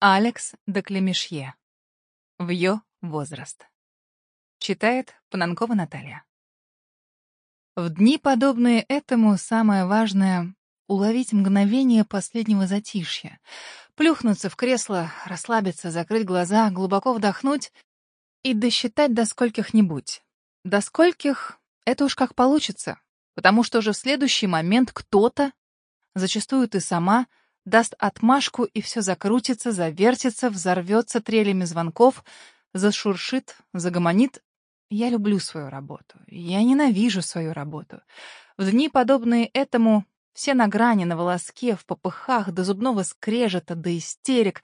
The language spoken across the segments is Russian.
Алекс де Клемешье. Вьё возраст. Читает Пананкова Наталья. В дни, подобные этому, самое важное — уловить мгновение последнего затишья, плюхнуться в кресло, расслабиться, закрыть глаза, глубоко вдохнуть и досчитать до скольких-нибудь. До скольких — это уж как получится, потому что уже в следующий момент кто-то, зачастую ты сама, даст отмашку, и все закрутится, завертится, взорвется трелями звонков, зашуршит, загомонит. Я люблю свою работу. Я ненавижу свою работу. В дни, подобные этому, все на грани, на волоске, в попыхах, до зубного скрежета, до истерик.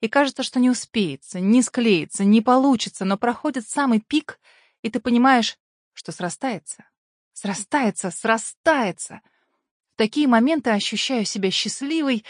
И кажется, что не успеется, не склеится, не получится, но проходит самый пик, и ты понимаешь, что срастается. Срастается, срастается такие моменты ощущаю себя счастливой,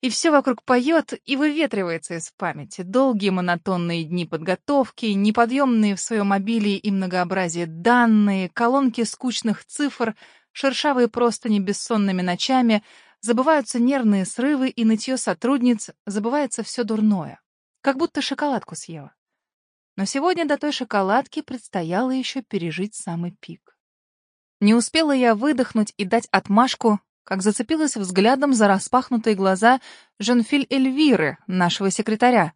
и все вокруг поет и выветривается из памяти. Долгие монотонные дни подготовки, неподъемные в своем обилии и многообразие данные, колонки скучных цифр, шершавые простыни бессонными ночами, забываются нервные срывы и нытье сотрудниц, забывается все дурное. Как будто шоколадку съела. Но сегодня до той шоколадки предстояло еще пережить самый пик. Не успела я выдохнуть и дать отмашку, как зацепилась взглядом за распахнутые глаза Женфиль Эльвиры, нашего секретаря.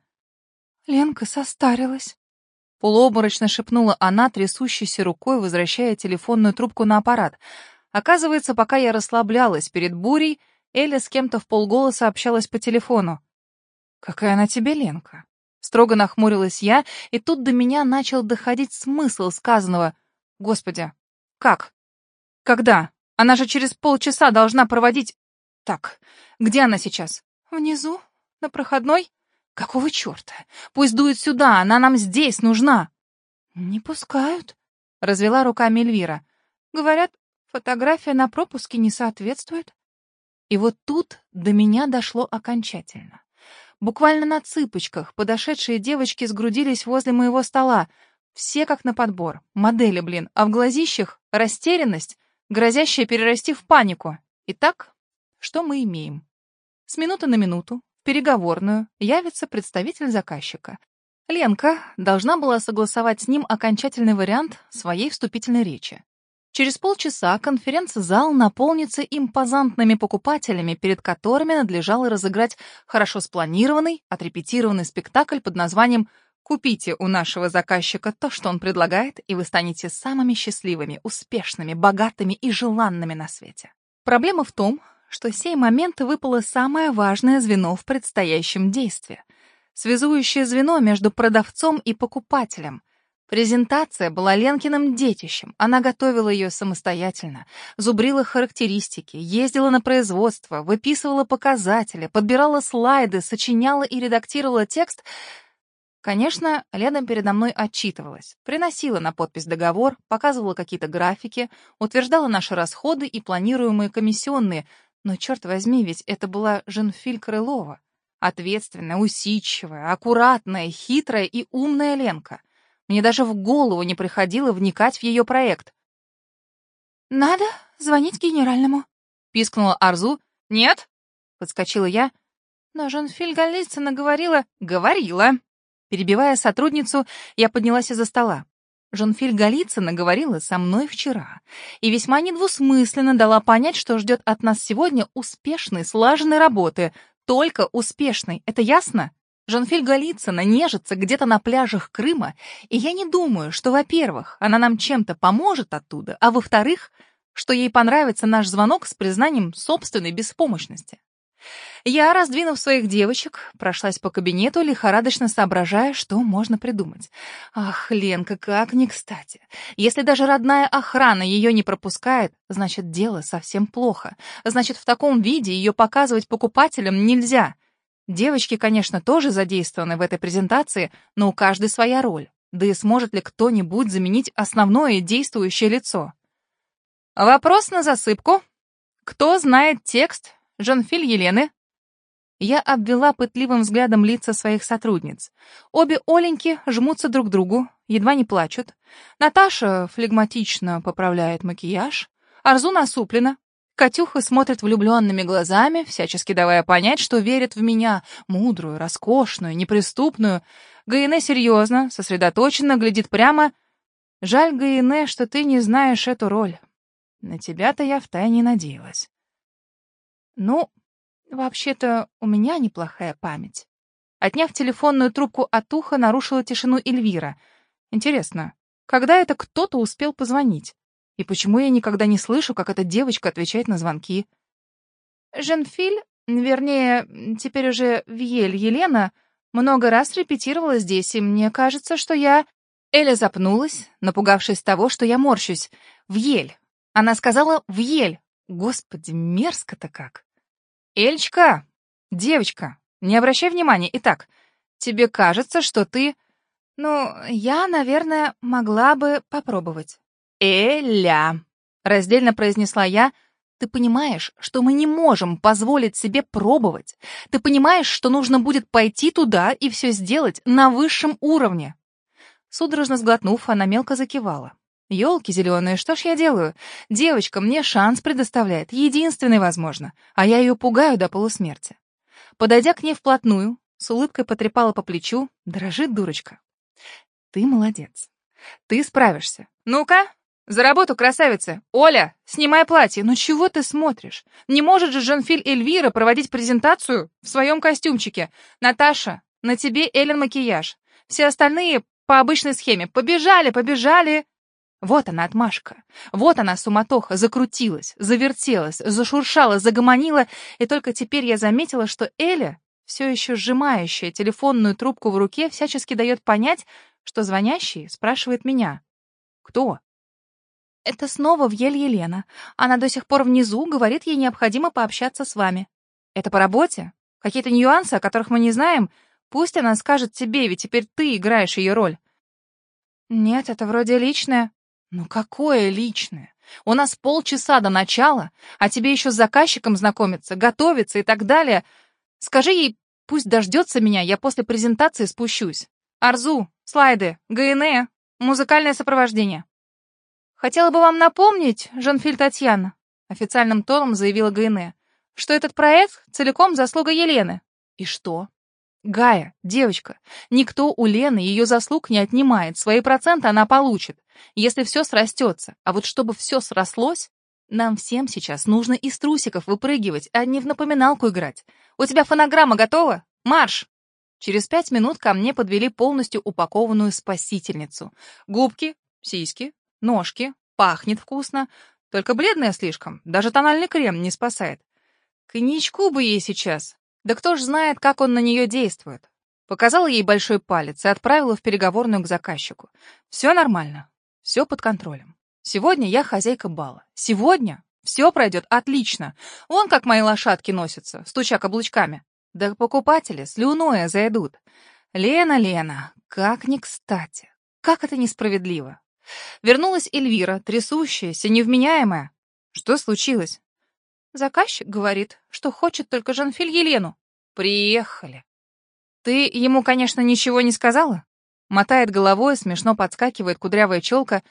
«Ленка состарилась», — полуобморочно шепнула она, трясущейся рукой, возвращая телефонную трубку на аппарат. Оказывается, пока я расслаблялась перед бурей, Эля с кем-то в полголоса общалась по телефону. «Какая она тебе, Ленка?» Строго нахмурилась я, и тут до меня начал доходить смысл сказанного. «Господи, как? Когда? Она же через полчаса должна проводить... Так, где она сейчас? Внизу, на проходной? Какого черта? Пусть дует сюда, она нам здесь нужна. Не пускают, развела руками Эльвира. Говорят, фотография на пропуске не соответствует. И вот тут до меня дошло окончательно. Буквально на цыпочках подошедшие девочки сгрудились возле моего стола. Все как на подбор. Модели, блин. А в глазищах растерянность грозящая перерасти в панику. Итак, что мы имеем? С минуты на минуту в переговорную явится представитель заказчика. Ленка должна была согласовать с ним окончательный вариант своей вступительной речи. Через полчаса конференц-зал наполнится импозантными покупателями, перед которыми надлежало разыграть хорошо спланированный, отрепетированный спектакль под названием Купите у нашего заказчика то, что он предлагает, и вы станете самыми счастливыми, успешными, богатыми и желанными на свете. Проблема в том, что сей момент выпало самое важное звено в предстоящем действии. Связующее звено между продавцом и покупателем. Презентация была Ленкиным детищем. Она готовила ее самостоятельно, зубрила характеристики, ездила на производство, выписывала показатели, подбирала слайды, сочиняла и редактировала текст — Конечно, Лена передо мной отчитывалась, приносила на подпись договор, показывала какие-то графики, утверждала наши расходы и планируемые комиссионные, но, черт возьми, ведь это была Женфиль Крылова. Ответственная, усидчивая, аккуратная, хитрая и умная Ленка. Мне даже в голову не приходило вникать в ее проект. «Надо звонить генеральному», — пискнула Арзу. «Нет», — подскочила я. Но Женфиль Голицына говорила... «Говорила», Перебивая сотрудницу, я поднялась из-за стола. Жонфиль Голицына говорила со мной вчера и весьма недвусмысленно дала понять, что ждет от нас сегодня успешной, слаженной работы. Только успешной. Это ясно? Жонфиль Голицына нежится где-то на пляжах Крыма, и я не думаю, что, во-первых, она нам чем-то поможет оттуда, а во-вторых, что ей понравится наш звонок с признанием собственной беспомощности. Я, раздвинув своих девочек, прошлась по кабинету, лихорадочно соображая, что можно придумать. Ах, Ленка, как не кстати. Если даже родная охрана ее не пропускает, значит, дело совсем плохо. Значит, в таком виде ее показывать покупателям нельзя. Девочки, конечно, тоже задействованы в этой презентации, но у каждой своя роль. Да и сможет ли кто-нибудь заменить основное действующее лицо? Вопрос на засыпку. Кто знает текст Жанфиль Елены?» Я обвела пытливым взглядом лица своих сотрудниц. Обе Оленьки жмутся друг к другу, едва не плачут. Наташа флегматично поправляет макияж. Арзу насуплена. Катюха смотрит влюбленными глазами, всячески давая понять, что верит в меня, мудрую, роскошную, неприступную. Гаине серьезно, сосредоточенно, глядит прямо. Жаль, Гаине, что ты не знаешь эту роль. На тебя-то я втайне надеялась. Ну, вообще-то у меня неплохая память. Отняв телефонную трубку от уха, нарушила тишину Эльвира. Интересно, когда это кто-то успел позвонить? И почему я никогда не слышу, как эта девочка отвечает на звонки? Женфиль, вернее, теперь уже Вьель Елена, много раз репетировала здесь, и мне кажется, что я... Эля запнулась, напугавшись того, что я морщусь. Вьель. Она сказала «Вьель». Господи, мерзко-то как. Эльчка, девочка, не обращай внимания. Итак, тебе кажется, что ты... Ну, я, наверное, могла бы попробовать. «Эля!» — раздельно произнесла я. «Ты понимаешь, что мы не можем позволить себе пробовать? Ты понимаешь, что нужно будет пойти туда и все сделать на высшем уровне?» Судорожно сглотнув, она мелко закивала. «Елки зеленые, что ж я делаю? Девочка мне шанс предоставляет, единственный, возможно, а я ее пугаю до полусмерти». Подойдя к ней вплотную, с улыбкой потрепала по плечу, дрожит дурочка. «Ты молодец. Ты справишься. Ну-ка, «За работу, красавица! Оля, снимай платье! Ну чего ты смотришь? Не может же Жанфиль Эльвира проводить презентацию в своем костюмчике. Наташа, на тебе Эллен макияж. Все остальные по обычной схеме. Побежали, побежали!» Вот она, отмашка. Вот она, суматоха, закрутилась, завертелась, зашуршала, загомонила, и только теперь я заметила, что Эля, все еще сжимающая телефонную трубку в руке, всячески дает понять, что звонящий спрашивает меня. «Кто?» Это снова Вьель Елена. Она до сих пор внизу, говорит, ей необходимо пообщаться с вами. Это по работе? Какие-то нюансы, о которых мы не знаем? Пусть она скажет тебе, ведь теперь ты играешь ее роль. Нет, это вроде личное. Ну какое личное? У нас полчаса до начала, а тебе еще с заказчиком знакомиться, готовиться и так далее. Скажи ей, пусть дождется меня, я после презентации спущусь. Арзу, слайды, ГНЭ, музыкальное сопровождение. «Хотела бы вам напомнить, Жанфиль Татьяна», — официальным тоном заявила Гайне, «что этот проект целиком заслуга Елены». «И что?» «Гая, девочка, никто у Лены ее заслуг не отнимает, свои проценты она получит, если все срастется. А вот чтобы все срослось, нам всем сейчас нужно из трусиков выпрыгивать, а не в напоминалку играть. У тебя фонограмма готова? Марш!» Через пять минут ко мне подвели полностью упакованную спасительницу. Губки, сиськи, Ножки, пахнет вкусно, только бледная слишком, даже тональный крем не спасает. Коньячку бы ей сейчас. Да кто ж знает, как он на нее действует. Показала ей большой палец и отправила в переговорную к заказчику. Все нормально, все под контролем. Сегодня я хозяйка бала. Сегодня все пройдет отлично. Он как мои лошадки носятся, стуча каблучками. Да покупатели слюное зайдут. Лена, Лена, как не кстати. Как это несправедливо. Вернулась Эльвира, трясущаяся, невменяемая. Что случилось? Заказчик говорит, что хочет только Жанфиль Елену. Приехали. Ты ему, конечно, ничего не сказала? Мотает головой, смешно подскакивает кудрявая челка.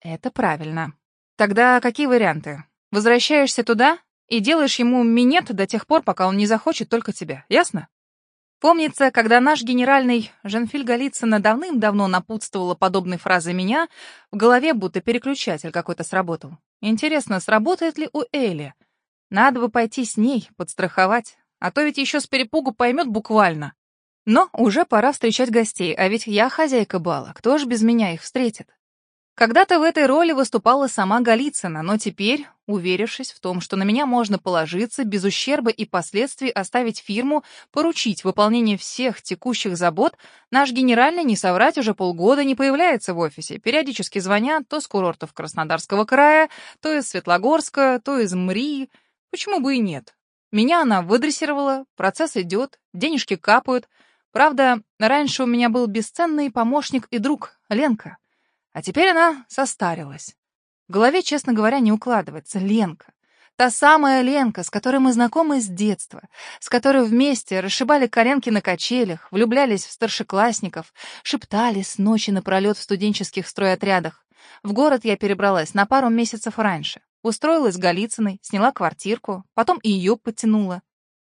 Это правильно. Тогда какие варианты? Возвращаешься туда и делаешь ему минет до тех пор, пока он не захочет только тебя. Ясно? Помнится, когда наш генеральный Жанфиль Голицына давным-давно напутствовала подобной фразой меня, в голове будто переключатель какой-то сработал. Интересно, сработает ли у Эли? Надо бы пойти с ней, подстраховать, а то ведь еще с перепугу поймет буквально. Но уже пора встречать гостей, а ведь я хозяйка бала, кто ж без меня их встретит? Когда-то в этой роли выступала сама Голицына, но теперь, уверившись в том, что на меня можно положиться, без ущерба и последствий оставить фирму, поручить выполнение всех текущих забот, наш генеральный, не соврать, уже полгода не появляется в офисе. Периодически звонят то с курортов Краснодарского края, то из Светлогорска, то из МРИ. Почему бы и нет? Меня она выдрессировала, процесс идет, денежки капают. Правда, раньше у меня был бесценный помощник и друг, Ленка. А теперь она состарилась. В голове, честно говоря, не укладывается. Ленка. Та самая Ленка, с которой мы знакомы с детства, с которой вместе расшибали коленки на качелях, влюблялись в старшеклассников, шептались ночи напролет в студенческих стройотрядах. В город я перебралась на пару месяцев раньше. Устроилась Голицыной, сняла квартирку, потом и ее подтянула.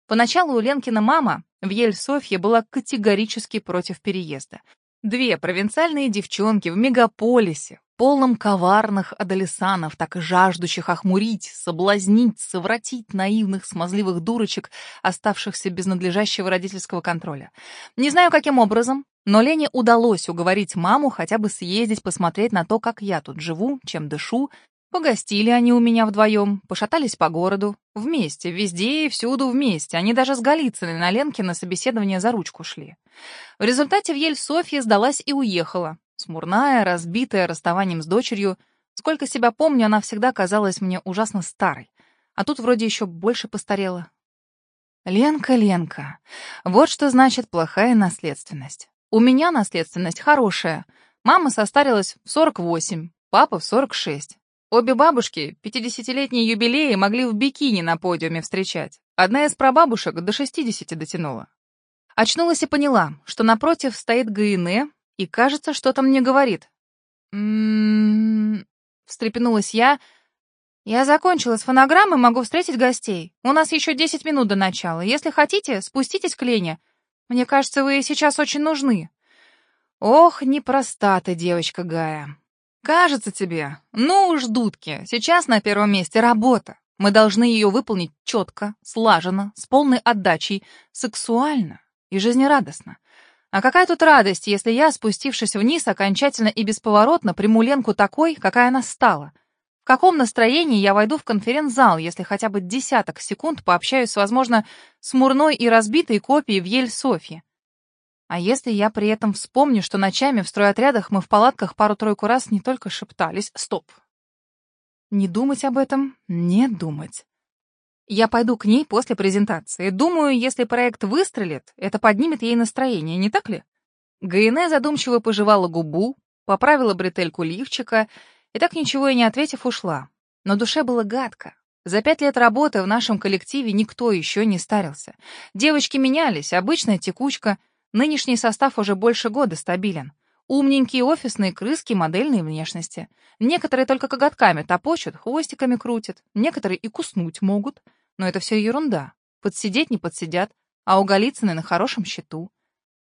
Поначалу у Ленкина мама в Ель-Софье была категорически против переезда. Две провинциальные девчонки в мегаполисе, полном коварных адолесанов, так жаждущих охмурить, соблазнить, совратить наивных, смазливых дурочек, оставшихся без надлежащего родительского контроля. Не знаю, каким образом, но Лене удалось уговорить маму хотя бы съездить посмотреть на то, как я тут живу, чем дышу, Погостили они у меня вдвоем, пошатались по городу. Вместе, везде и всюду вместе. Они даже с Голицыной на Ленке на собеседование за ручку шли. В результате в Ель Софья сдалась и уехала. Смурная, разбитая расставанием с дочерью. Сколько себя помню, она всегда казалась мне ужасно старой. А тут вроде еще больше постарела. Ленка, Ленка. Вот что значит плохая наследственность. У меня наследственность хорошая. Мама состарилась в 48, папа в 46. Обе бабушки 50-летние юбилеи могли в бикини на подиуме встречать. Одна из прабабушек до 60 дотянула. Очнулась и поняла, что напротив стоит Гаине и, кажется, что-то мне говорит. Встрепенулась я. «Я закончила с фонограммой, могу встретить гостей. У нас еще 10 минут до начала. Если хотите, спуститесь к Лене. Мне кажется, вы сейчас очень нужны». «Ох, непроста ты, девочка Гая. Кажется тебе. Ну уж, дудки, сейчас на первом месте работа. Мы должны ее выполнить четко, слаженно, с полной отдачей, сексуально и жизнерадостно. А какая тут радость, если я, спустившись вниз, окончательно и бесповоротно приму Ленку такой, какая она стала? В каком настроении я войду в конференц-зал, если хотя бы десяток секунд пообщаюсь, возможно, с мурной и разбитой копией в Ель-Софье? А если я при этом вспомню, что ночами в стройотрядах мы в палатках пару-тройку раз не только шептались. Стоп. Не думать об этом, не думать. Я пойду к ней после презентации. Думаю, если проект выстрелит, это поднимет ей настроение, не так ли? Гайне задумчиво пожевала губу, поправила бретельку лифчика и так ничего и не ответив, ушла. Но душе было гадко. За пять лет работы в нашем коллективе никто еще не старился. Девочки менялись, обычная текучка — Нынешний состав уже больше года стабилен. Умненькие офисные крыски модельной внешности. Некоторые только коготками топочут, хвостиками крутят. Некоторые и куснуть могут. Но это все ерунда. Подсидеть не подсидят, а у Голицыной на хорошем счету.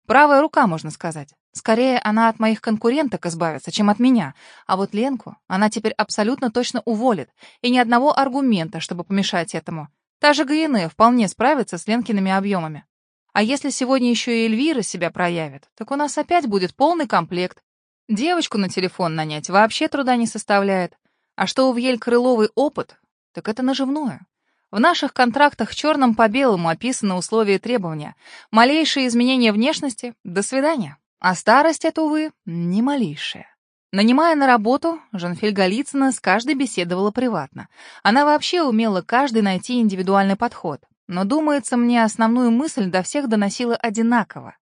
Правая рука, можно сказать. Скорее, она от моих конкуренток избавится, чем от меня. А вот Ленку она теперь абсолютно точно уволит. И ни одного аргумента, чтобы помешать этому. Та же ГНЭ вполне справится с Ленкиными объемами. А если сегодня еще и Эльвира себя проявит, так у нас опять будет полный комплект. Девочку на телефон нанять вообще труда не составляет. А что у Вьель Крыловый опыт, так это наживное. В наших контрактах черным по белому описаны условия и требования. Малейшие изменения внешности — до свидания. А старость — это, увы, не малейшая. Нанимая на работу, Жанфель Голицына с каждой беседовала приватно. Она вообще умела каждый найти индивидуальный подход. Но, думается мне, основную мысль до всех доносила одинаково.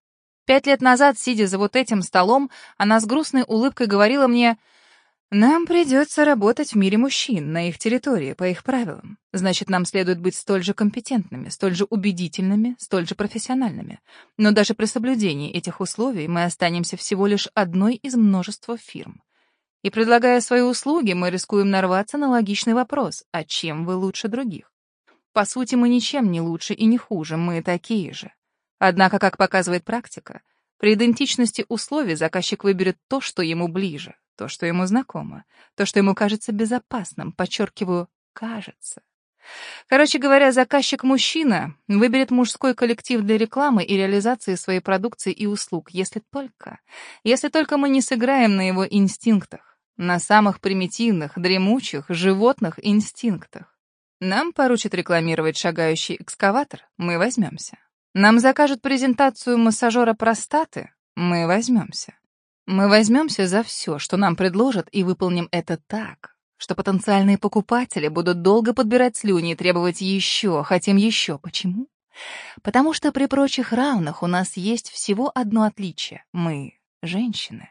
Пять лет назад, сидя за вот этим столом, она с грустной улыбкой говорила мне, «Нам придется работать в мире мужчин, на их территории, по их правилам. Значит, нам следует быть столь же компетентными, столь же убедительными, столь же профессиональными. Но даже при соблюдении этих условий мы останемся всего лишь одной из множества фирм. И предлагая свои услуги, мы рискуем нарваться на логичный вопрос, а чем вы лучше других? По сути, мы ничем не лучше и не хуже, мы такие же. Однако, как показывает практика, при идентичности условий заказчик выберет то, что ему ближе, то, что ему знакомо, то, что ему кажется безопасным, подчеркиваю, кажется. Короче говоря, заказчик-мужчина выберет мужской коллектив для рекламы и реализации своей продукции и услуг, если только, если только мы не сыграем на его инстинктах, на самых примитивных, дремучих, животных инстинктах. Нам поручат рекламировать шагающий экскаватор, мы возьмемся. Нам закажут презентацию массажера простаты, мы возьмемся. Мы возьмемся за все, что нам предложат, и выполним это так, что потенциальные покупатели будут долго подбирать слюни и требовать еще, хотим еще. Почему? Потому что при прочих равных у нас есть всего одно отличие. Мы — женщины.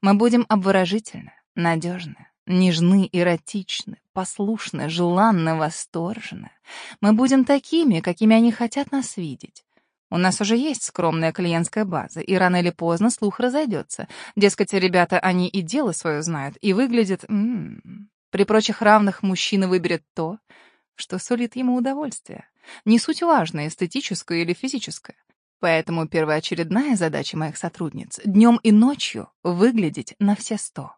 Мы будем обворожительны, надежны, нежны, эротичны, послушны, желанны, восторжены. Мы будем такими, какими они хотят нас видеть. У нас уже есть скромная клиентская база, и рано или поздно слух разойдется. Дескать, ребята, они и дело свое знают, и выглядят... М -м -м. При прочих равных мужчина выберет то, что сулит ему удовольствие. Не суть важно, эстетическое или физическое. Поэтому первоочередная задача моих сотрудниц — днем и ночью выглядеть на все сто.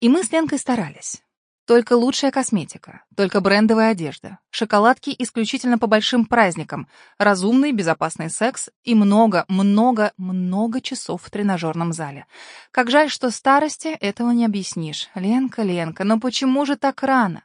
И мы с Ленкой старались. Только лучшая косметика, только брендовая одежда, шоколадки исключительно по большим праздникам, разумный безопасный секс и много, много, много часов в тренажерном зале. Как жаль, что старости этого не объяснишь. Ленка, Ленка, но почему же так рано?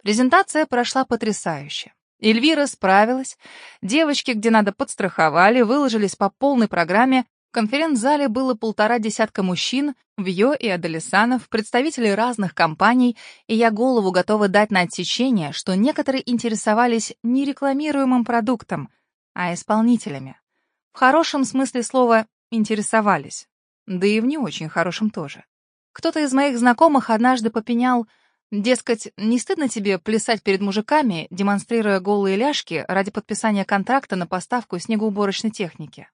Презентация прошла потрясающе. Эльвира справилась. Девочки, где надо, подстраховали, выложились по полной программе. Конференц-зале было полтора десятка мужчин, Вьё и Адалисанов, представители разных компаний, и я голову готова дать на отсечение, что некоторые интересовались не рекламируемым продуктом, а исполнителями. В хорошем смысле слова «интересовались», да и в не очень хорошем тоже. Кто-то из моих знакомых однажды попенял — Дескать, не стыдно тебе плясать перед мужиками, демонстрируя голые ляжки ради подписания контракта на поставку снегоуборочной техники.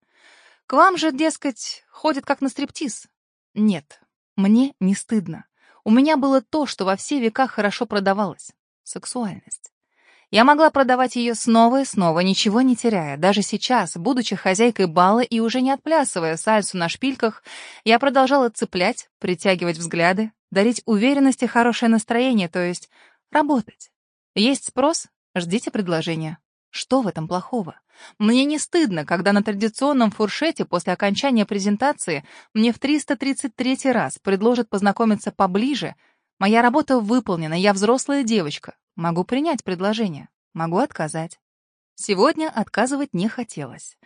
К вам же, дескать, ходит как на стриптиз. Нет, мне не стыдно. У меня было то, что во все века хорошо продавалось — сексуальность. Я могла продавать ее снова и снова, ничего не теряя. Даже сейчас, будучи хозяйкой бала и уже не отплясывая сальсу на шпильках, я продолжала цеплять, притягивать взгляды, дарить уверенность и хорошее настроение, то есть работать. Есть спрос — ждите предложения. Что в этом плохого? Мне не стыдно, когда на традиционном фуршете после окончания презентации мне в 333 раз предложат познакомиться поближе. Моя работа выполнена, я взрослая девочка. Могу принять предложение, могу отказать. Сегодня отказывать не хотелось.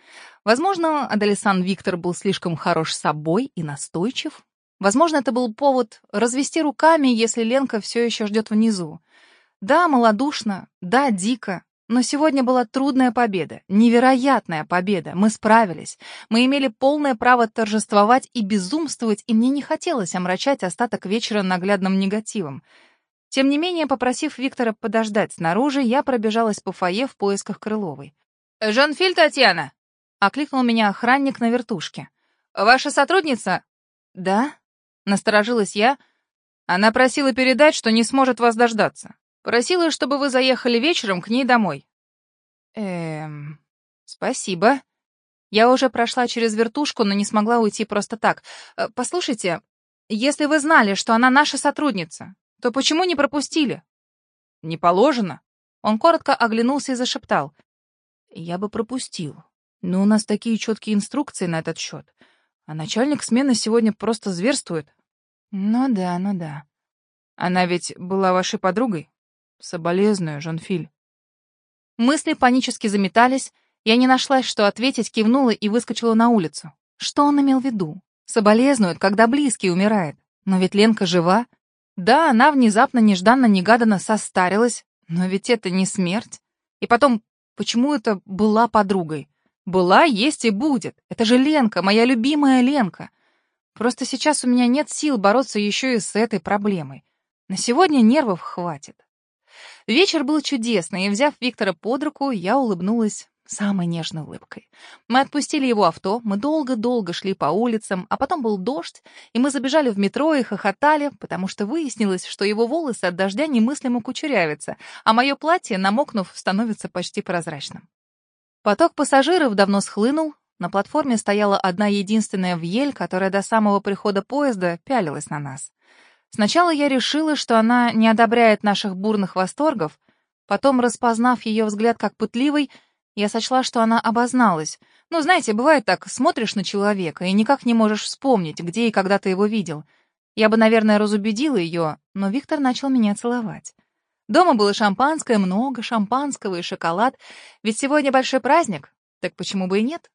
Возможно, Адалисан Виктор был слишком хорош собой и настойчив. Возможно, это был повод развести руками, если Ленка все еще ждет внизу. Да, малодушно, да, дико, но сегодня была трудная победа, невероятная победа. Мы справились. Мы имели полное право торжествовать и безумствовать, и мне не хотелось омрачать остаток вечера наглядным негативом. Тем не менее, попросив Виктора подождать снаружи, я пробежалась по фойе в поисках Крыловой. «Жанфиль Татьяна!» — окликнул меня охранник на вертушке. «Ваша сотрудница?» «Да?» — насторожилась я. Она просила передать, что не сможет вас дождаться. Просила, чтобы вы заехали вечером к ней домой. Эм... Спасибо. Я уже прошла через вертушку, но не смогла уйти просто так. Э, послушайте, если вы знали, что она наша сотрудница, то почему не пропустили? Не положено. Он коротко оглянулся и зашептал. Я бы пропустил. Но у нас такие четкие инструкции на этот счет. А начальник смены сегодня просто зверствует. Ну да, ну да. Она ведь была вашей подругой? Соболезную, Жонфиль. Мысли панически заметались. Я не нашлась, что ответить, кивнула и выскочила на улицу. Что он имел в виду? Соболезнует, когда близкий умирает. Но ведь Ленка жива. Да, она внезапно, нежданно-негаданно состарилась, но ведь это не смерть. И потом, почему это была подругой? Была, есть и будет. Это же Ленка, моя любимая Ленка. Просто сейчас у меня нет сил бороться еще и с этой проблемой. На сегодня нервов хватит. Вечер был чудесный, и, взяв Виктора под руку, я улыбнулась самой нежной улыбкой. Мы отпустили его авто, мы долго-долго шли по улицам, а потом был дождь, и мы забежали в метро и хохотали, потому что выяснилось, что его волосы от дождя немыслимо кучерявятся, а мое платье, намокнув, становится почти прозрачным. Поток пассажиров давно схлынул, на платформе стояла одна единственная вьель, которая до самого прихода поезда пялилась на нас. Сначала я решила, что она не одобряет наших бурных восторгов, потом, распознав ее взгляд как пытливый, я сочла, что она обозналась. Ну, знаете, бывает так, смотришь на человека и никак не можешь вспомнить, где и когда ты его видел. Я бы, наверное, разубедила ее, но Виктор начал меня целовать. Дома было шампанское, много шампанского и шоколад, ведь сегодня большой праздник, так почему бы и нет?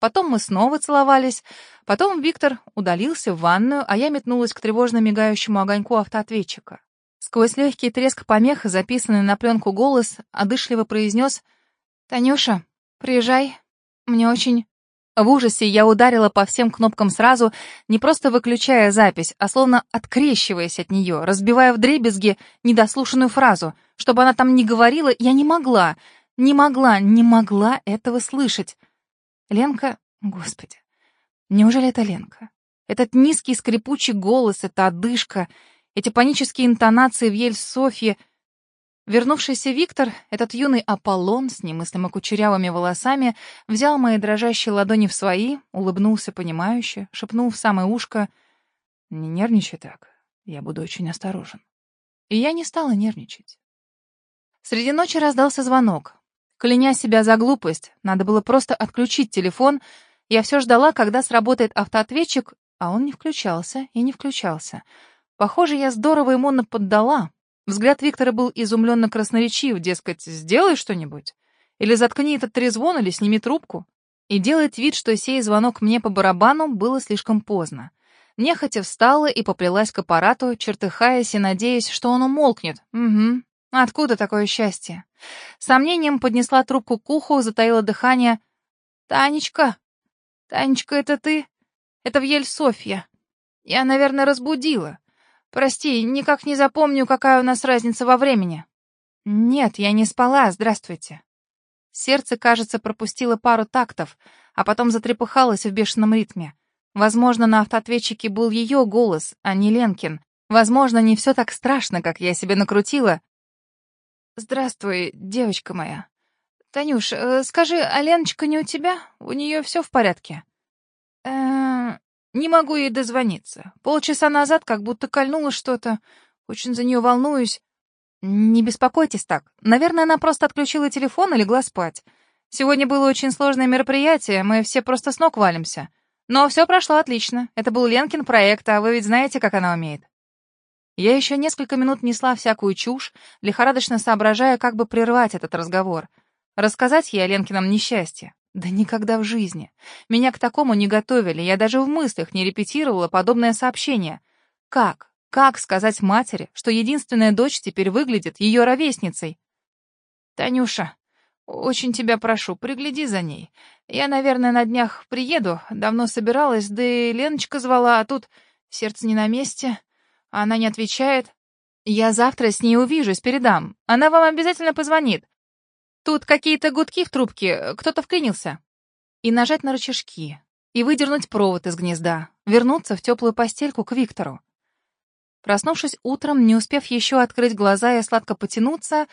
Потом мы снова целовались, потом Виктор удалился в ванную, а я метнулась к тревожно мигающему огоньку автоответчика. Сквозь легкий треск помех, записанный на пленку голос, одышливо произнес — «Танюша, приезжай. Мне очень...» В ужасе я ударила по всем кнопкам сразу, не просто выключая запись, а словно открещиваясь от нее, разбивая вдребезги недослушанную фразу. Чтобы она там не говорила, я не могла, не могла, не могла этого слышать. Ленка... Господи, неужели это Ленка? Этот низкий скрипучий голос, эта одышка, Эти панические интонации в ель Софьи. Вернувшийся Виктор, этот юный Аполлон с немыслимо кучерявыми волосами, взял мои дрожащие ладони в свои, улыбнулся понимающе, шепнул в самое ушко «Не нервничай так, я буду очень осторожен». И я не стала нервничать. Среди ночи раздался звонок. Кляня себя за глупость, надо было просто отключить телефон. Я все ждала, когда сработает автоответчик, а он не включался и не включался. Похоже, я здорово ему наподдала. Взгляд Виктора был изумленно красноречив, дескать, сделай что-нибудь. Или заткни этот трезвон, или сними трубку. И делать вид, что сей звонок мне по барабану, было слишком поздно. Нехотя встала и поплелась к аппарату, чертыхаясь и надеясь, что он умолкнет. Угу. Откуда такое счастье? Сомнением поднесла трубку к уху, затаила дыхание. «Танечка! Танечка, это ты? Это Вьель Софья. Я, наверное, разбудила. Прости, никак не запомню, какая у нас разница во времени». «Нет, я не спала, здравствуйте». Сердце, кажется, пропустило пару тактов, а потом затрепыхалось в бешеном ритме. Возможно, на автоответчике был ее голос, а не Ленкин. Возможно, не все так страшно, как я себе накрутила, «Здравствуй, девочка моя. Танюш, э, скажи, а Леночка не у тебя? У нее все в порядке?» э не могу ей дозвониться. Полчаса назад как будто кольнуло что-то. Очень за нее волнуюсь. Не беспокойтесь так. Наверное, она просто отключила телефон и легла спать. Сегодня было очень сложное мероприятие, мы все просто с ног валимся. Но все прошло отлично. Это был Ленкин проект, а вы ведь знаете, как она умеет. Я еще несколько минут несла всякую чушь, лихорадочно соображая, как бы прервать этот разговор. Рассказать ей о Ленкином несчастье. Да никогда в жизни. Меня к такому не готовили, я даже в мыслях не репетировала подобное сообщение. Как? Как сказать матери, что единственная дочь теперь выглядит ее ровесницей? «Танюша, очень тебя прошу, пригляди за ней. Я, наверное, на днях приеду, давно собиралась, да и Леночка звала, а тут сердце не на месте». Она не отвечает. Я завтра с ней увижусь, передам. Она вам обязательно позвонит. Тут какие-то гудки в трубке, кто-то вклинился. И нажать на рычажки. И выдернуть провод из гнезда. Вернуться в теплую постельку к Виктору. Проснувшись утром, не успев еще открыть глаза и сладко потянуться,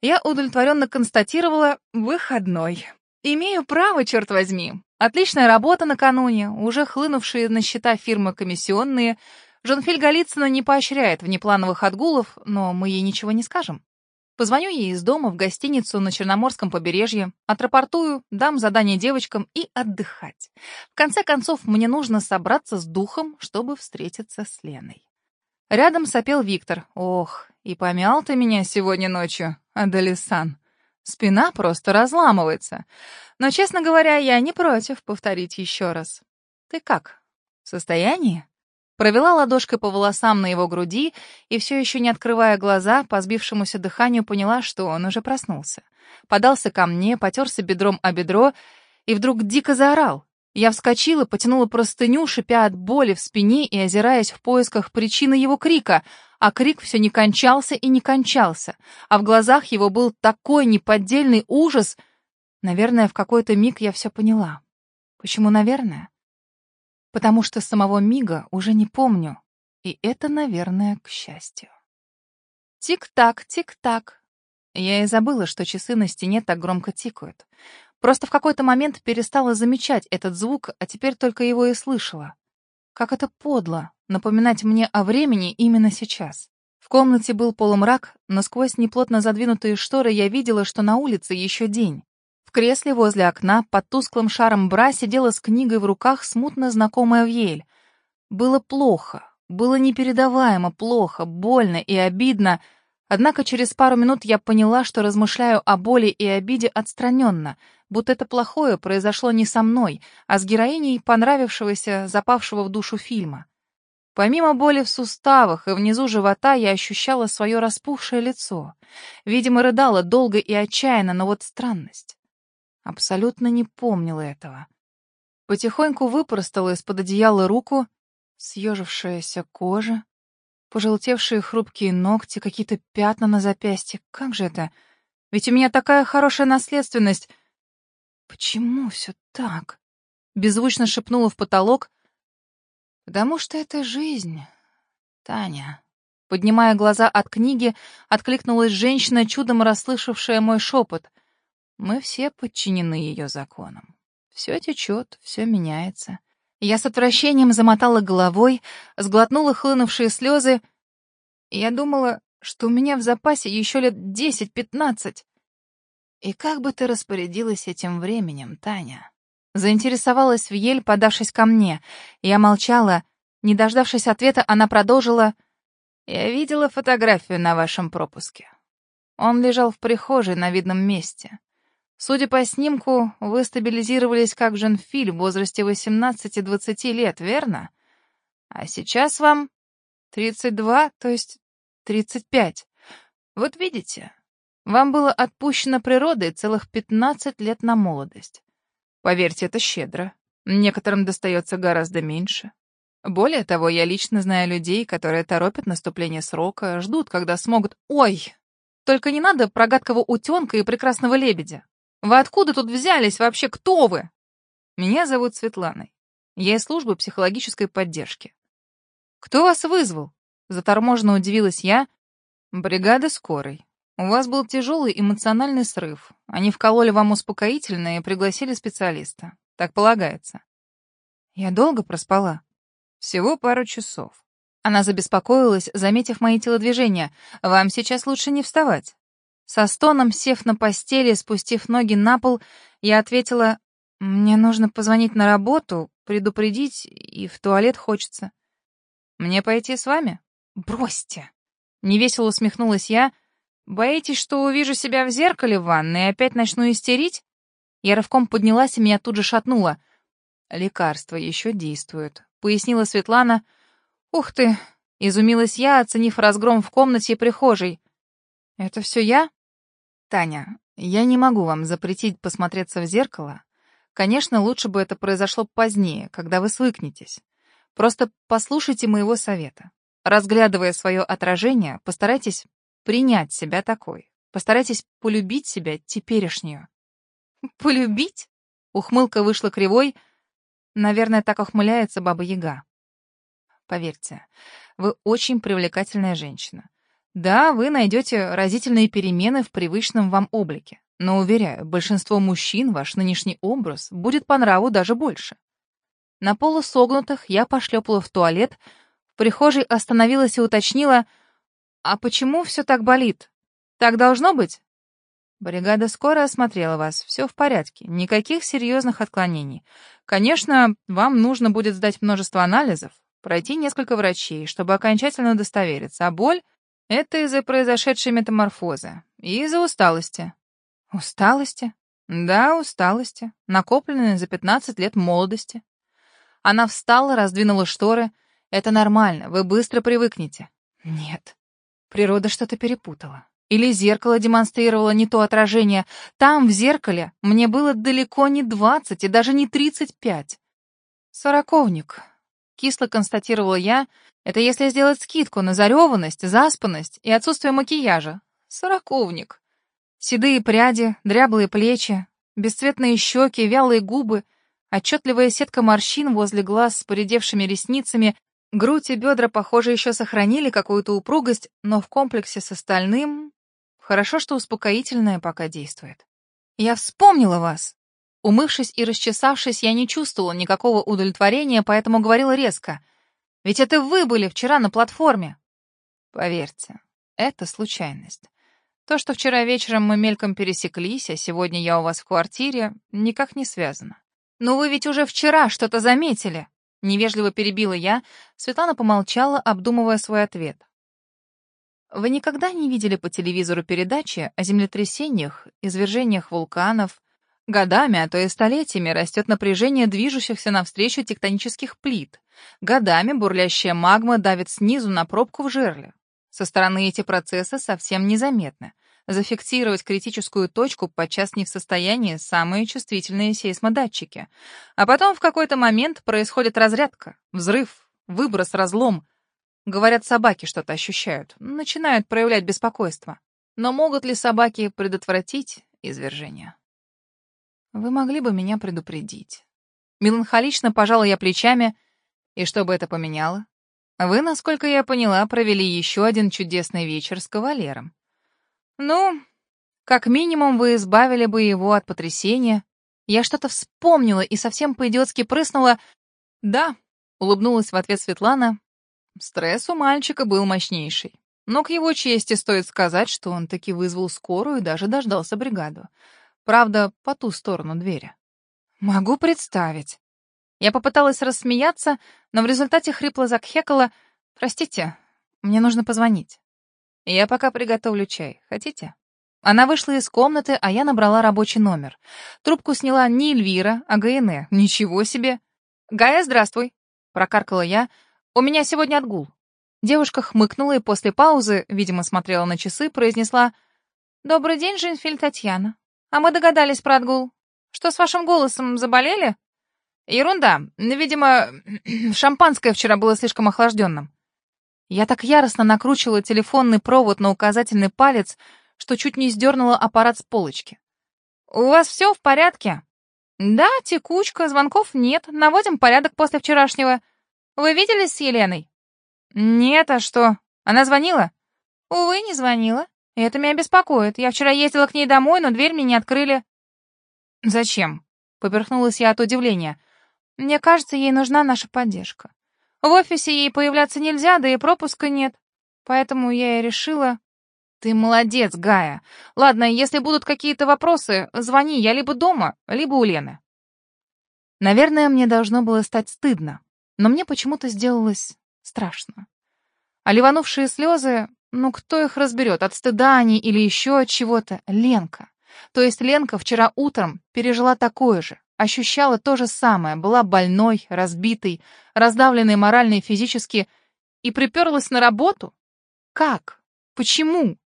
я удовлетворенно констатировала «выходной». Имею право, черт возьми. Отличная работа накануне, уже хлынувшие на счета фирмы комиссионные — Жанфиль Голицына не поощряет внеплановых отгулов, но мы ей ничего не скажем. Позвоню ей из дома в гостиницу на Черноморском побережье, отрапортую, дам задание девочкам и отдыхать. В конце концов, мне нужно собраться с духом, чтобы встретиться с Леной. Рядом сопел Виктор. Ох, и помял ты меня сегодня ночью, Аделисан. Спина просто разламывается. Но, честно говоря, я не против повторить еще раз. Ты как? В состоянии? Провела ладошкой по волосам на его груди и, все еще не открывая глаза, по сбившемуся дыханию поняла, что он уже проснулся. Подался ко мне, потерся бедром о бедро и вдруг дико заорал. Я вскочила, потянула простыню, шипя от боли в спине и озираясь в поисках причины его крика, а крик все не кончался и не кончался, а в глазах его был такой неподдельный ужас. Наверное, в какой-то миг я все поняла. Почему «наверное»? Потому что самого мига уже не помню, и это, наверное, к счастью. Тик-так, тик-так. Я и забыла, что часы на стене так громко тикают. Просто в какой-то момент перестала замечать этот звук, а теперь только его и слышала. Как это подло напоминать мне о времени именно сейчас. В комнате был полумрак, но сквозь неплотно задвинутые шторы я видела, что на улице еще день. Кресле возле окна под тусклым шаром бра сидела с книгой в руках смутно знакомая Вьель. Было плохо, было непередаваемо плохо, больно и обидно, однако через пару минут я поняла, что размышляю о боли и обиде отстраненно, будто это плохое произошло не со мной, а с героиней понравившегося, запавшего в душу фильма. Помимо боли в суставах и внизу живота, я ощущала свое распухшее лицо. Видимо, рыдала долго и отчаянно, но вот странность. Абсолютно не помнила этого. Потихоньку выпростала из-под одеяла руку, съежившаяся кожа, пожелтевшие хрупкие ногти, какие-то пятна на запястье. Как же это? Ведь у меня такая хорошая наследственность. Почему все так? Беззвучно шепнула в потолок. Потому что это жизнь, Таня. Поднимая глаза от книги, откликнулась женщина, чудом расслышавшая мой шепот. Мы все подчинены ее законам. Все течет, все меняется. Я с отвращением замотала головой, сглотнула хлынувшие слезы. Я думала, что у меня в запасе еще лет десять-пятнадцать. И как бы ты распорядилась этим временем, Таня? Заинтересовалась Вьель, подавшись ко мне. Я молчала. Не дождавшись ответа, она продолжила. «Я видела фотографию на вашем пропуске. Он лежал в прихожей на видном месте. Судя по снимку, вы стабилизировались как Женфиль в возрасте 18-20 лет, верно? А сейчас вам 32, то есть 35. Вот видите, вам было отпущено природой целых 15 лет на молодость. Поверьте, это щедро. Некоторым достается гораздо меньше. Более того, я лично знаю людей, которые торопят наступление срока, ждут, когда смогут... Ой! Только не надо про гадкого утенка и прекрасного лебедя. Вы откуда тут взялись вообще? Кто вы? Меня зовут Светланой. Я из службы психологической поддержки. Кто вас вызвал? Заторможенно удивилась я. Бригада скорой. У вас был тяжелый эмоциональный срыв. Они вкололи вам успокоительное и пригласили специалиста. Так полагается. Я долго проспала. Всего пару часов. Она забеспокоилась, заметив мои телодвижения. Вам сейчас лучше не вставать. Со стоном, сев на постели, спустив ноги на пол, я ответила, «Мне нужно позвонить на работу, предупредить, и в туалет хочется». «Мне пойти с вами?» «Бросьте!» Невесело усмехнулась я. «Боитесь, что увижу себя в зеркале в ванной и опять начну истерить?» Я рывком поднялась и меня тут же шатнуло. «Лекарства еще действуют», — пояснила Светлана. «Ух ты!» — изумилась я, оценив разгром в комнате и прихожей. «Это все я?» «Таня, я не могу вам запретить посмотреться в зеркало. Конечно, лучше бы это произошло позднее, когда вы свыкнетесь. Просто послушайте моего совета. Разглядывая свое отражение, постарайтесь принять себя такой. Постарайтесь полюбить себя теперешнюю». «Полюбить?» Ухмылка вышла кривой. Наверное, так ухмыляется Баба Яга. Поверьте, вы очень привлекательная женщина. Да, вы найдете разительные перемены в привычном вам облике, но, уверяю, большинство мужчин ваш нынешний образ будет по нраву даже больше. На полусогнутых я пошлепала в туалет, в прихожей остановилась и уточнила, «А почему все так болит? Так должно быть?» Бригада скоро осмотрела вас. Все в порядке. Никаких серьезных отклонений. Конечно, вам нужно будет сдать множество анализов, пройти несколько врачей, чтобы окончательно удостовериться. А боль это из-за произошедшей метаморфозы и из-за усталости. Усталости? Да, усталости, накопленной за 15 лет молодости. Она встала, раздвинула шторы. Это нормально, вы быстро привыкнете. Нет, природа что-то перепутала. Или зеркало демонстрировало не то отражение. Там, в зеркале, мне было далеко не 20 и даже не 35. Сороковник, кисло констатировала я, это если сделать скидку на зареванность, заспанность и отсутствие макияжа. Сороковник. Седые пряди, дряблые плечи, бесцветные щеки, вялые губы, отчетливая сетка морщин возле глаз с поредевшими ресницами, грудь и бедра, похоже, еще сохранили какую-то упругость, но в комплексе с остальным... Хорошо, что успокоительное пока действует. Я вспомнила вас. Умывшись и расчесавшись, я не чувствовала никакого удовлетворения, поэтому говорила резко — ведь это вы были вчера на платформе. Поверьте, это случайность. То, что вчера вечером мы мельком пересеклись, а сегодня я у вас в квартире, никак не связано. Но вы ведь уже вчера что-то заметили. Невежливо перебила я. Светлана помолчала, обдумывая свой ответ. Вы никогда не видели по телевизору передачи о землетрясениях, извержениях вулканов? Годами, а то и столетиями растет напряжение движущихся навстречу тектонических плит. Годами бурлящая магма давит снизу на пробку в жерле. Со стороны эти процессы совсем незаметны. Зафиксировать критическую точку подчас не в состоянии самые чувствительные сейсмодатчики. А потом в какой-то момент происходит разрядка, взрыв, выброс, разлом. Говорят, собаки что-то ощущают, начинают проявлять беспокойство. Но могут ли собаки предотвратить извержение? Вы могли бы меня предупредить. Меланхолично пожала я плечами — и что бы это поменяло? Вы, насколько я поняла, провели еще один чудесный вечер с кавалером. Ну, как минимум вы избавили бы его от потрясения. Я что-то вспомнила и совсем по-идиотски прыснула. Да, улыбнулась в ответ Светлана. Стресс у мальчика был мощнейший. Но к его чести стоит сказать, что он таки вызвал скорую и даже дождался бригаду. Правда, по ту сторону двери. Могу представить. Я попыталась рассмеяться, но в результате хрипло закхекала. «Простите, мне нужно позвонить. Я пока приготовлю чай. Хотите?» Она вышла из комнаты, а я набрала рабочий номер. Трубку сняла не Эльвира, а ГНЭ. Ничего себе! «Гая, здравствуй!» — прокаркала я. «У меня сегодня отгул». Девушка хмыкнула и после паузы, видимо, смотрела на часы, произнесла «Добрый день, Женфиль Татьяна. А мы догадались про отгул. Что с вашим голосом, заболели?» «Ерунда. Видимо, шампанское вчера было слишком охлажденным». Я так яростно накручивала телефонный провод на указательный палец, что чуть не сдернула аппарат с полочки. «У вас все в порядке?» «Да, текучка, звонков нет, наводим порядок после вчерашнего. Вы виделись с Еленой?» «Нет, а что? Она звонила?» «Увы, не звонила. Это меня беспокоит. Я вчера ездила к ней домой, но дверь мне не открыли». «Зачем?» — поперхнулась я от удивления. «Мне кажется, ей нужна наша поддержка. В офисе ей появляться нельзя, да и пропуска нет. Поэтому я и решила...» «Ты молодец, Гая. Ладно, если будут какие-то вопросы, звони, я либо дома, либо у Лены». Наверное, мне должно было стать стыдно, но мне почему-то сделалось страшно. А ливанувшие слезы, ну кто их разберет, от стыда они или еще от чего-то? Ленка. То есть Ленка вчера утром пережила такое же, ощущала то же самое, была больной, разбитой, раздавленной морально и физически, и приперлась на работу? Как? Почему?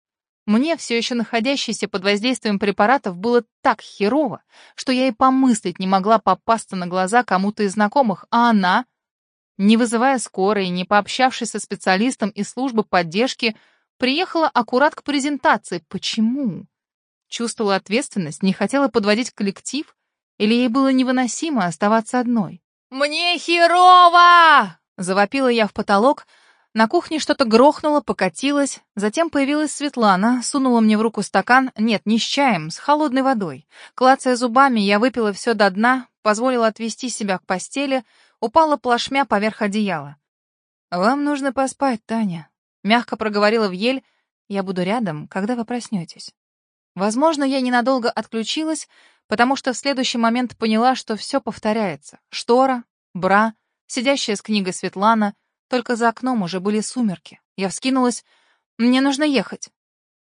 Мне, все еще находящейся под воздействием препаратов, было так херово, что я и помыслить не могла попасться на глаза кому-то из знакомых, а она, не вызывая скорой, не пообщавшись со специалистом из службы поддержки, приехала аккурат к презентации. Почему? Чувствовала ответственность, не хотела подводить коллектив, или ей было невыносимо оставаться одной? «Мне херово!» — завопила я в потолок, на кухне что-то грохнуло, покатилось. Затем появилась Светлана, сунула мне в руку стакан, нет, не с чаем, с холодной водой. Клацая зубами, я выпила все до дна, позволила отвести себя к постели, упала плашмя поверх одеяла. «Вам нужно поспать, Таня», — мягко проговорила в ель. «Я буду рядом, когда вы проснетесь». Возможно, я ненадолго отключилась, потому что в следующий момент поняла, что все повторяется. Штора, бра, сидящая с книгой Светлана — только за окном уже были сумерки. Я вскинулась. «Мне нужно ехать».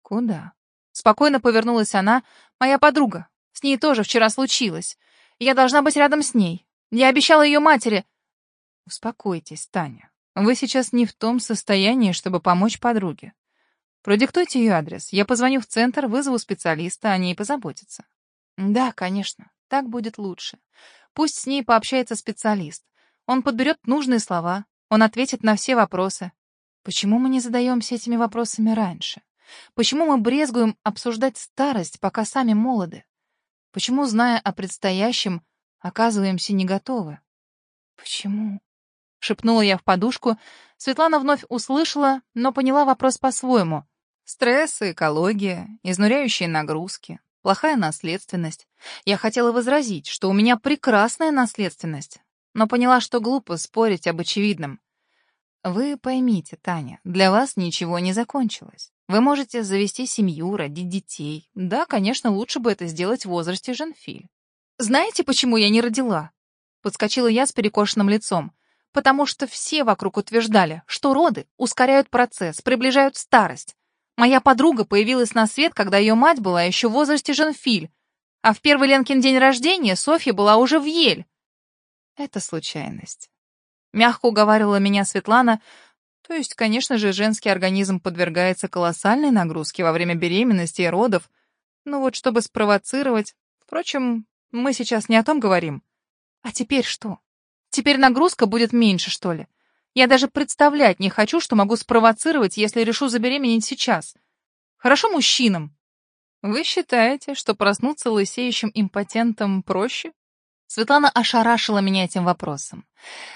«Куда?» Спокойно повернулась она. «Моя подруга. С ней тоже вчера случилось. Я должна быть рядом с ней. Я обещала ее матери». «Успокойтесь, Таня. Вы сейчас не в том состоянии, чтобы помочь подруге. Продиктуйте ее адрес. Я позвоню в центр, вызову специалиста, о ней позаботиться». «Да, конечно. Так будет лучше. Пусть с ней пообщается специалист. Он подберет нужные слова, он ответит на все вопросы. Почему мы не задаемся этими вопросами раньше? Почему мы брезгуем обсуждать старость, пока сами молоды? Почему, зная о предстоящем, оказываемся не готовы? Почему? Шепнула я в подушку. Светлана вновь услышала, но поняла вопрос по-своему. Стресс, экология, изнуряющие нагрузки, плохая наследственность. Я хотела возразить, что у меня прекрасная наследственность, но поняла, что глупо спорить об очевидном. Вы поймите, Таня, для вас ничего не закончилось. Вы можете завести семью, родить детей. Да, конечно, лучше бы это сделать в возрасте Женфиль. Знаете, почему я не родила? Подскочила я с перекошенным лицом. Потому что все вокруг утверждали, что роды ускоряют процесс, приближают старость. Моя подруга появилась на свет, когда ее мать была еще в возрасте Женфиль, а в первый Ленкин день рождения Софья была уже в Ель. Это случайность. Мягко уговаривала меня Светлана. То есть, конечно же, женский организм подвергается колоссальной нагрузке во время беременности и родов. Но вот чтобы спровоцировать... Впрочем, мы сейчас не о том говорим. А теперь что? Теперь нагрузка будет меньше, что ли? Я даже представлять не хочу, что могу спровоцировать, если решу забеременеть сейчас. Хорошо мужчинам. Вы считаете, что проснуться лысеющим импотентом проще? Светлана ошарашила меня этим вопросом.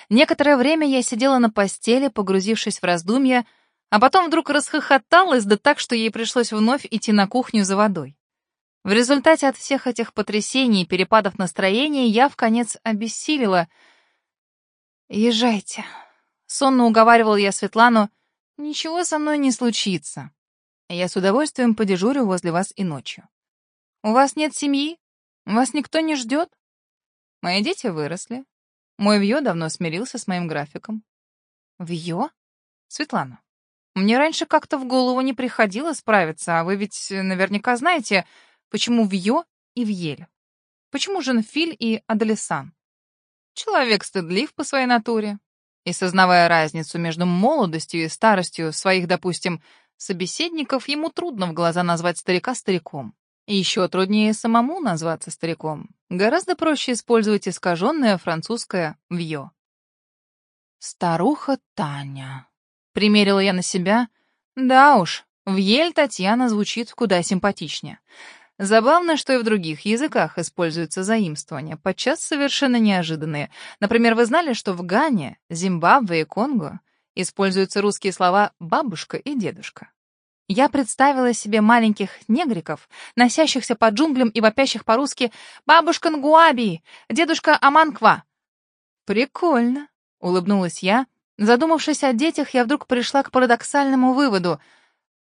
Некоторое время я сидела на постели, погрузившись в раздумья, а потом вдруг расхохоталась, да так, что ей пришлось вновь идти на кухню за водой. В результате от всех этих потрясений и перепадов настроения я в конец обессилила. «Езжайте», — сонно уговаривал я Светлану, — «ничего со мной не случится. Я с удовольствием подежурю возле вас и ночью. У вас нет семьи? Вас никто не ждет?» Мои дети выросли. Мой Вьё давно смирился с моим графиком. Вьё? Светлана, мне раньше как-то в голову не приходило справиться, а вы ведь наверняка знаете, почему Вьё и Вьель. Почему Женфиль и Адалисан? Человек стыдлив по своей натуре. И сознавая разницу между молодостью и старостью своих, допустим, собеседников, ему трудно в глаза назвать старика стариком. И еще труднее самому назваться стариком. Гораздо проще использовать искаженное французское «вьё». «Старуха Таня», — примерила я на себя. Да уж, «вьель» Татьяна звучит куда симпатичнее. Забавно, что и в других языках используются заимствования, подчас совершенно неожиданные. Например, вы знали, что в Гане, Зимбабве и Конго используются русские слова «бабушка» и «дедушка». Я представила себе маленьких негриков, носящихся по джунглям и вопящих по-русски «Бабушка Нгуаби! Дедушка Аманква!» «Прикольно», — улыбнулась я. Задумавшись о детях, я вдруг пришла к парадоксальному выводу.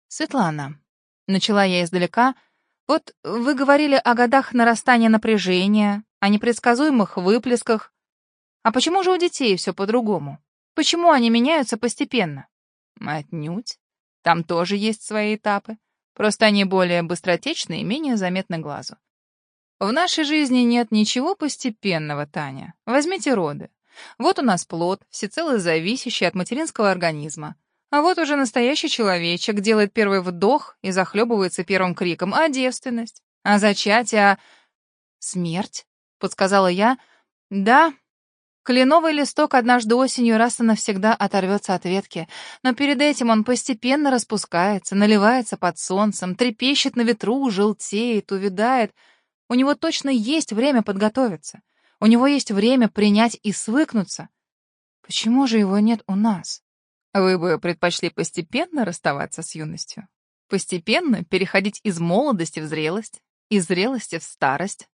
«Светлана», — начала я издалека, — «вот вы говорили о годах нарастания напряжения, о непредсказуемых выплесках. А почему же у детей все по-другому? Почему они меняются постепенно?» «Отнюдь. Там тоже есть свои этапы. Просто они более быстротечны и менее заметны глазу. В нашей жизни нет ничего постепенного, Таня. Возьмите роды. Вот у нас плод, всецело зависящий от материнского организма. А вот уже настоящий человечек делает первый вдох и захлебывается первым криком. А девственность? А зачатие? А... Смерть? Подсказала я. Да, Кленовый листок однажды осенью раз и навсегда оторвется от ветки, но перед этим он постепенно распускается, наливается под солнцем, трепещет на ветру, желтеет, увядает. У него точно есть время подготовиться. У него есть время принять и свыкнуться. Почему же его нет у нас? Вы бы предпочли постепенно расставаться с юностью? Постепенно переходить из молодости в зрелость, из зрелости в старость?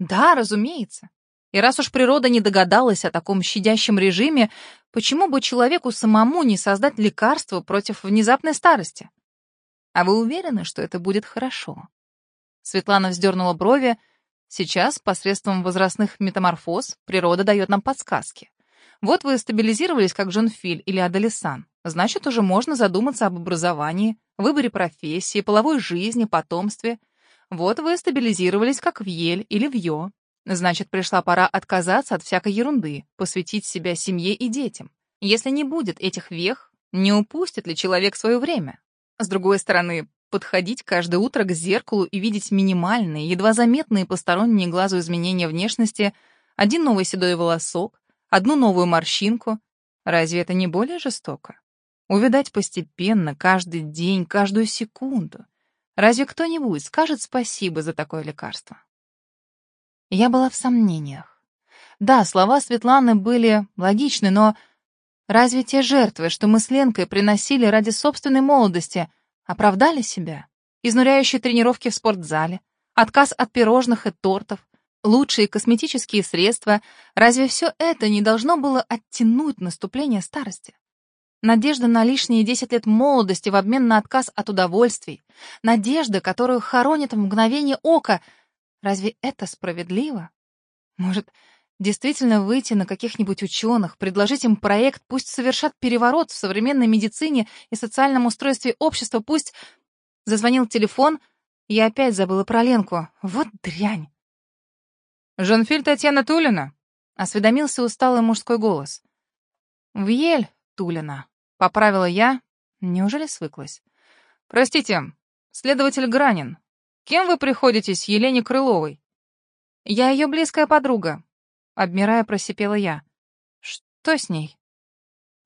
Да, разумеется. И раз уж природа не догадалась о таком щадящем режиме, почему бы человеку самому не создать лекарство против внезапной старости? А вы уверены, что это будет хорошо? Светлана вздернула брови. Сейчас, посредством возрастных метаморфоз, природа дает нам подсказки. Вот вы стабилизировались, как Джон Филь или Адалисан. Значит, уже можно задуматься об образовании, выборе профессии, половой жизни, потомстве. Вот вы стабилизировались, как Вьель или Вьё. Значит, пришла пора отказаться от всякой ерунды, посвятить себя семье и детям. Если не будет этих вех, не упустит ли человек свое время? С другой стороны, подходить каждое утро к зеркалу и видеть минимальные, едва заметные посторонние глазу изменения внешности, один новый седой волосок, одну новую морщинку, разве это не более жестоко? Увидать постепенно, каждый день, каждую секунду. Разве кто-нибудь скажет спасибо за такое лекарство? Я была в сомнениях. Да, слова Светланы были логичны, но разве те жертвы, что мы с Ленкой приносили ради собственной молодости, оправдали себя? Изнуряющие тренировки в спортзале, отказ от пирожных и тортов, лучшие косметические средства, разве все это не должно было оттянуть наступление старости? Надежда на лишние 10 лет молодости в обмен на отказ от удовольствий. Надежда, которую хоронит в мгновение ока — Разве это справедливо? Может, действительно выйти на каких-нибудь ученых, предложить им проект, пусть совершат переворот в современной медицине и социальном устройстве общества, пусть... Зазвонил телефон, я опять забыла про Ленку. Вот дрянь. «Жанфиль Татьяна Тулина?» — осведомился усталый мужской голос. «Вьель Тулина», — поправила я. Неужели свыклась? «Простите, следователь Гранин. Кем вы приходитесь Елене Крыловой? Я ее близкая подруга. Обмирая, просипела я. Что с ней?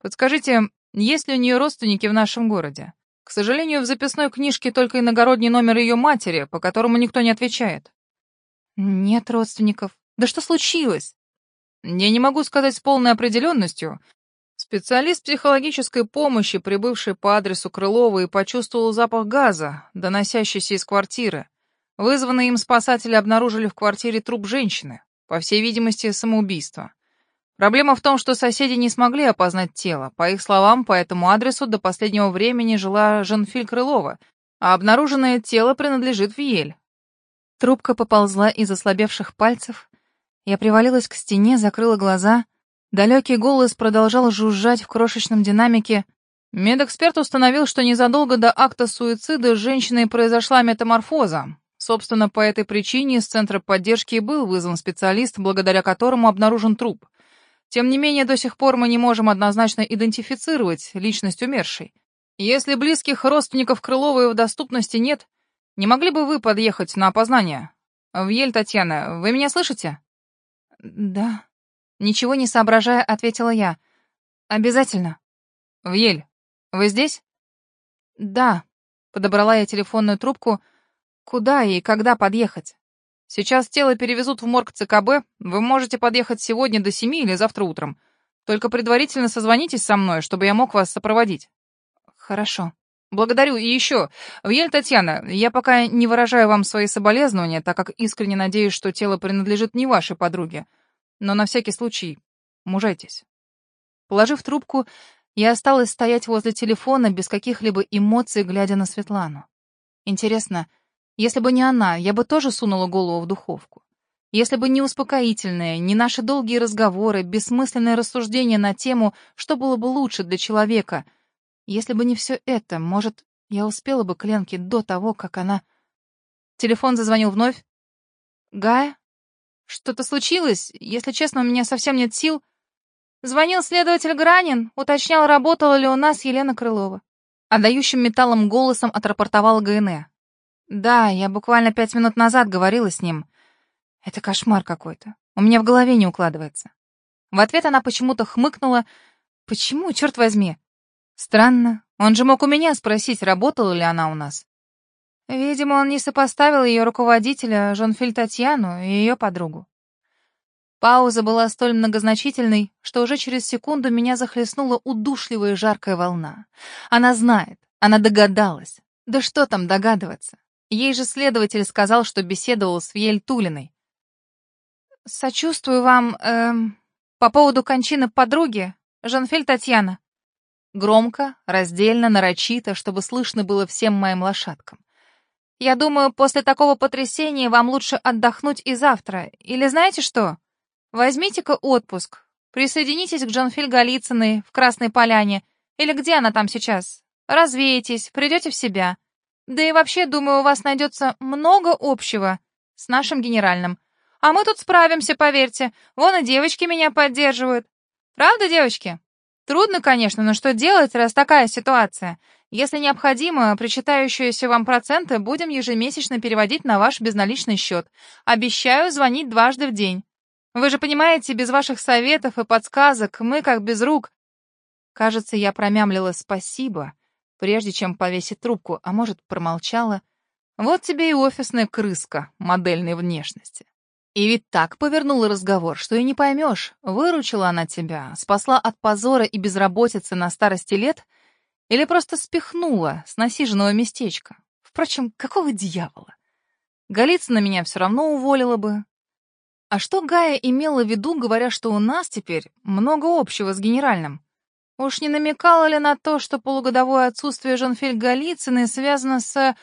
Подскажите, есть ли у нее родственники в нашем городе? К сожалению, в записной книжке только иногородний номер ее матери, по которому никто не отвечает. Нет родственников. Да что случилось? Я не могу сказать с полной определенностью. Специалист психологической помощи, прибывший по адресу Крылова, и почувствовал запах газа, доносящийся из квартиры. Вызванные им спасатели обнаружили в квартире труп женщины, по всей видимости, самоубийство. Проблема в том, что соседи не смогли опознать тело. По их словам, по этому адресу до последнего времени жила Жанфиль Крылова, а обнаруженное тело принадлежит Виель. Трубка поползла из ослабевших пальцев. Я привалилась к стене, закрыла глаза — Далекий голос продолжал жужжать в крошечном динамике. Медэксперт установил, что незадолго до акта суицида с женщиной произошла метаморфоза. Собственно, по этой причине из Центра поддержки был вызван специалист, благодаря которому обнаружен труп. Тем не менее, до сих пор мы не можем однозначно идентифицировать личность умершей. Если близких родственников Крыловой в доступности нет, не могли бы вы подъехать на опознание? Вьель Татьяна, вы меня слышите? Да. Ничего не соображая, ответила я. «Обязательно». «Вьель, вы здесь?» «Да». Подобрала я телефонную трубку. «Куда и когда подъехать?» «Сейчас тело перевезут в морг ЦКБ. Вы можете подъехать сегодня до семи или завтра утром. Только предварительно созвонитесь со мной, чтобы я мог вас сопроводить». «Хорошо». «Благодарю. И еще. Вьель Татьяна, я пока не выражаю вам свои соболезнования, так как искренне надеюсь, что тело принадлежит не вашей подруге. Но на всякий случай мужайтесь. Положив трубку, я осталась стоять возле телефона без каких-либо эмоций, глядя на Светлану. Интересно, если бы не она, я бы тоже сунула голову в духовку. Если бы не успокоительные, не наши долгие разговоры, бессмысленное рассуждение на тему, что было бы лучше для человека. Если бы не все это, может, я успела бы к Ленке до того, как она... Телефон зазвонил вновь. «Гая?» Что-то случилось? Если честно, у меня совсем нет сил. Звонил следователь Гранин, уточнял, работала ли у нас Елена Крылова. Отдающим металлом голосом отрапортовал ГНЭ. Да, я буквально пять минут назад говорила с ним. Это кошмар какой-то. У меня в голове не укладывается. В ответ она почему-то хмыкнула. Почему, черт возьми? Странно. Он же мог у меня спросить, работала ли она у нас. Видимо, он не сопоставил ее руководителя, Жонфиль Татьяну, и ее подругу. Пауза была столь многозначительной, что уже через секунду меня захлестнула удушливая жаркая волна. Она знает, она догадалась. Да что там догадываться? Ей же следователь сказал, что беседовал с Вьель Тулиной. «Сочувствую вам, эм, по поводу кончины подруги, Жанфель Татьяна». Громко, раздельно, нарочито, чтобы слышно было всем моим лошадкам. Я думаю, после такого потрясения вам лучше отдохнуть и завтра. Или знаете что? Возьмите-ка отпуск. Присоединитесь к Джанфиль Голицыной в Красной Поляне. Или где она там сейчас? Развеетесь, придете в себя. Да и вообще, думаю, у вас найдется много общего с нашим генеральным. А мы тут справимся, поверьте. Вон и девочки меня поддерживают. Правда, девочки? Трудно, конечно, но что делать, раз такая ситуация? Если необходимо, причитающиеся вам проценты будем ежемесячно переводить на ваш безналичный счет. Обещаю звонить дважды в день. Вы же понимаете, без ваших советов и подсказок мы как без рук. Кажется, я промямлила «спасибо», прежде чем повесить трубку, а может, промолчала. Вот тебе и офисная крыска модельной внешности. И ведь так повернула разговор, что и не поймешь, выручила она тебя, спасла от позора и безработицы на старости лет — или просто спихнула с насиженного местечка. Впрочем, какого дьявола? Голицына меня все равно уволила бы. А что Гая имела в виду, говоря, что у нас теперь много общего с генеральным? Уж не намекала ли на то, что полугодовое отсутствие Жанфель Голицыной связано с...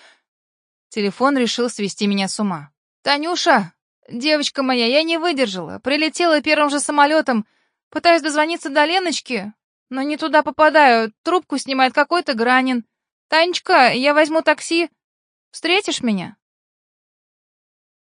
Телефон решил свести меня с ума. «Танюша, девочка моя, я не выдержала. Прилетела первым же самолетом. Пытаюсь дозвониться до Леночки, но не туда попадаю. Трубку снимает какой-то Гранин. Танечка, я возьму такси. Встретишь меня?